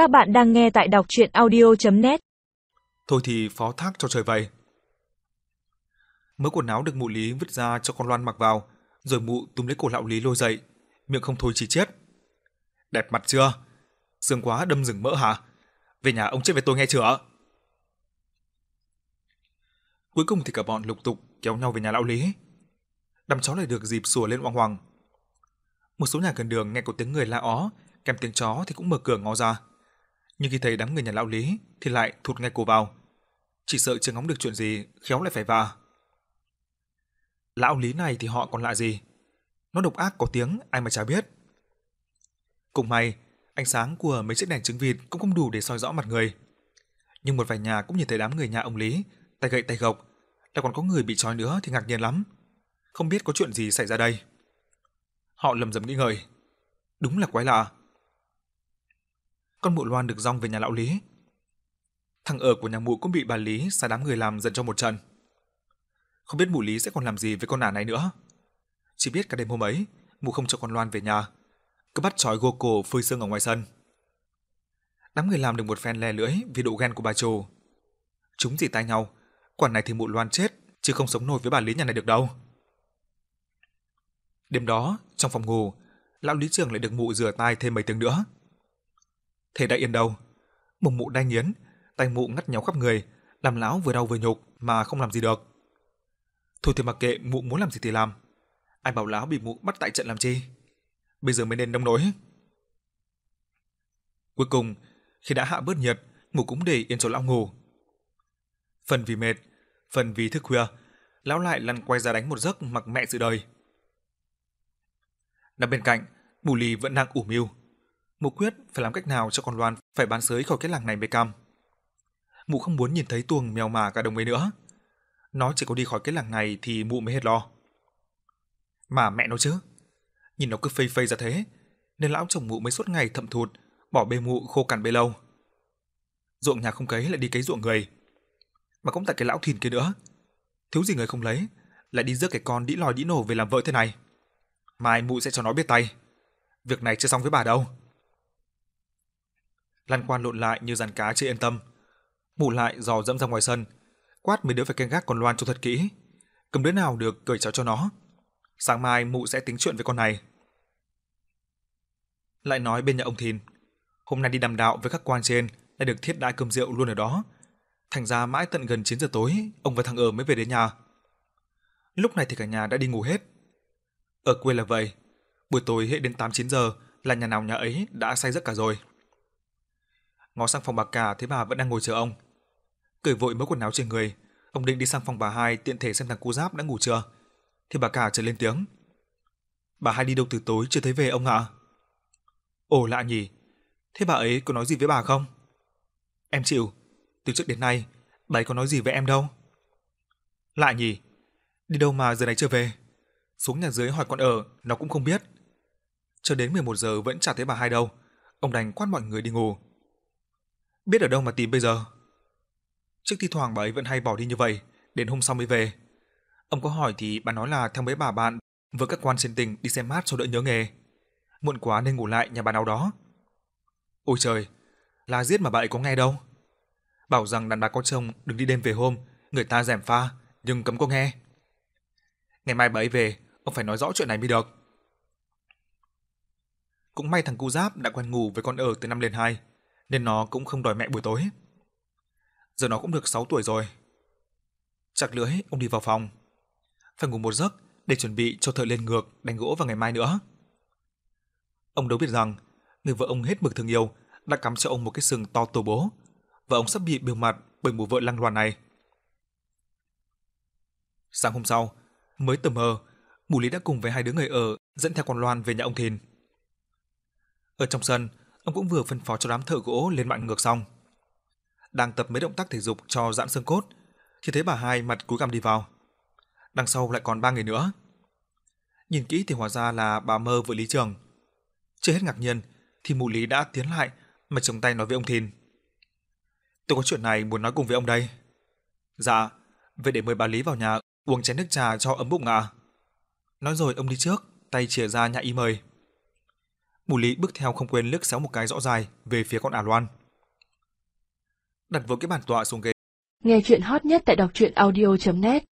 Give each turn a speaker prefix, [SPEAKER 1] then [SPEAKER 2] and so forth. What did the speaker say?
[SPEAKER 1] Các bạn đang nghe tại đọc chuyện audio.net
[SPEAKER 2] Thôi thì phó thác cho trời vậy. Mớ quần áo được mụ Lý vứt ra cho con Loan mặc vào, rồi mụ túm lấy cổ lão Lý lôi dậy, miệng không thôi chỉ chết. Đẹp mặt chưa? Dương quá đâm rừng mỡ hả? Về nhà ông chết với tôi nghe chưa? Cuối cùng thì cả bọn lục tục kéo nhau về nhà lão Lý. Đám chó lại được dịp sủa lên oang hoàng. Một số nhà gần đường nghe có tiếng người la ó, kèm tiếng chó thì cũng mở cửa ngó ra. Nhưng khi thấy đám người nhà lão Lý thì lại thụt ngay cổ vào. Chỉ sợ chưa ngóng được chuyện gì, khéo lại phải va. Lão Lý này thì họ còn lạ gì? Nó độc ác có tiếng ai mà chả biết. cùng may, ánh sáng của mấy chiếc đèn trứng vịt cũng không đủ để soi rõ mặt người. Nhưng một vài nhà cũng nhìn thấy đám người nhà ông Lý, tay gậy tay gộc, lại còn có người bị trói nữa thì ngạc nhiên lắm. Không biết có chuyện gì xảy ra đây. Họ lầm rầm nghĩ ngợi. Đúng là quái lạ. Con mụ Loan được rong về nhà lão Lý. Thằng ở của nhà mụ cũng bị bà Lý sai đám người làm giận cho một trận. Không biết mụ Lý sẽ còn làm gì với con ả này nữa. Chỉ biết cả đêm hôm ấy, mụ không cho con Loan về nhà, cứ bắt trói gô cổ phơi sương ở ngoài sân. Đám người làm được một phen le lưỡi vì độ ghen của bà chủ. Chúng chỉ tay nhau, quản này thì mụ Loan chết, chứ không sống nổi với bà Lý nhà này được đâu. Đêm đó, trong phòng ngủ, lão lý trưởng lại được mụ rửa tay thêm mấy tiếng nữa. Thế đã yên đâu. Mùng mụ đai nghiến, tay mụ ngắt nhéo khắp người, làm lão vừa đau vừa nhục mà không làm gì được. Thôi thì mặc kệ mụ muốn làm gì thì làm. Ai bảo lão bị mụ bắt tại trận làm chi? Bây giờ mới nên nông nổi. Cuối cùng, khi đã hạ bớt nhiệt, mụ cũng để yên cho lão ngủ. Phần vì mệt, phần vì thức khuya, lão lại lăn quay ra đánh một giấc mặc mẹ sự đời. Nằm bên cạnh, bù Lì vẫn đang ủ mưu. Mụ quyết phải làm cách nào cho con Loan phải bán sới khỏi cái làng này mới cam. Mụ không muốn nhìn thấy tuồng mèo mà cả đồng ấy nữa. Nó chỉ có đi khỏi cái làng này thì mụ mới hết lo. Mà mẹ nó chứ. Nhìn nó cứ phây phây ra thế, nên lão chồng mụ mới suốt ngày thậm thụt, bỏ bê mụ khô cằn bê lâu. Ruộng nhà không cấy lại đi cấy ruộng người. Mà cũng tại cái lão thìn kia nữa. Thiếu gì người không lấy, lại đi rước cái con đĩ lòi đĩ nổ về làm vợ thế này. Mai mụ sẽ cho nó biết tay. Việc này chưa xong với bà đâu lăn quan lộn lại như dàn cá chưa yên tâm. Mụ lại dò dẫm ra ngoài sân, quát mấy đứa phải canh gác con Loan cho thật kỹ. Cầm đứa nào được cởi cháo cho nó. Sáng mai mụ sẽ tính chuyện với con này. Lại nói bên nhà ông Thìn, hôm nay đi đàm đạo với các quan trên đã được thiết đãi cơm rượu luôn ở đó. Thành ra mãi tận gần 9 giờ tối, ông và thằng ở mới về đến nhà. Lúc này thì cả nhà đã đi ngủ hết. Ở quê là vậy, buổi tối hệ đến 8-9 giờ là nhà nào nhà ấy đã say giấc cả rồi. Ngó sang phòng bà cả thấy bà vẫn đang ngồi chờ ông. Cởi vội mớ quần áo trên người, ông định đi sang phòng bà hai tiện thể xem thằng cu giáp đã ngủ chưa. Thì bà cả trở lên tiếng. Bà hai đi đâu từ tối chưa thấy về ông ạ? Ồ lạ nhỉ, thế bà ấy có nói gì với bà không? Em chịu, từ trước đến nay, bà ấy có nói gì với em đâu. Lạ nhỉ, đi đâu mà giờ này chưa về? Xuống nhà dưới hỏi con ở, nó cũng không biết. Cho đến 11 giờ vẫn chả thấy bà hai đâu, ông đành quát mọi người đi ngủ. Biết ở đâu mà tìm bây giờ? Trước thi thoảng bà ấy vẫn hay bỏ đi như vậy, đến hôm sau mới về. Ông có hỏi thì bà nói là theo mấy bà bạn với các quan trên tỉnh đi xem mát cho đỡ nhớ nghề. Muộn quá nên ngủ lại nhà bà nào đó. Ôi trời, là giết mà bà ấy có nghe đâu. Bảo rằng đàn bà có chồng đừng đi đêm về hôm, người ta rèm pha, nhưng cấm có nghe. Ngày mai bà ấy về, ông phải nói rõ chuyện này mới được. Cũng may thằng cu giáp đã quen ngủ với con ở từ năm lên 2, nên nó cũng không đòi mẹ buổi tối. Giờ nó cũng được 6 tuổi rồi. Chặt lưỡi, ông đi vào phòng. Phải ngủ một giấc để chuẩn bị cho thợ lên ngược đánh gỗ vào ngày mai nữa. Ông đâu biết rằng, người vợ ông hết mực thương yêu đã cắm cho ông một cái sừng to tổ bố, và ông sắp bị biểu mặt bởi mụ vợ lăng loàn này. Sáng hôm sau, mới tầm mờ, Mù Lý đã cùng với hai đứa người ở dẫn theo con Loan về nhà ông Thìn. Ở trong sân, ông cũng vừa phân phó cho đám thợ gỗ lên mạng ngược xong. Đang tập mấy động tác thể dục cho giãn xương cốt, thì thấy bà hai mặt cúi gằm đi vào. Đằng sau lại còn ba người nữa. Nhìn kỹ thì hóa ra là bà Mơ vợ Lý Trường. Chưa hết ngạc nhiên, thì mụ Lý đã tiến lại mà chống tay nói với ông Thìn. Tôi có chuyện này muốn nói cùng với ông đây. Dạ, vậy để mời bà Lý vào nhà uống chén nước trà cho ấm bụng. À. Nói rồi ông đi trước, tay chìa ra nhà ý mời. Mù Lý bước theo không quên liếc xéo một cái rõ dài về phía con ả loan. Đặt vội cái bàn tọa xuống ghế.
[SPEAKER 3] Nghe chuyện hot nhất tại đọc truyện audio.net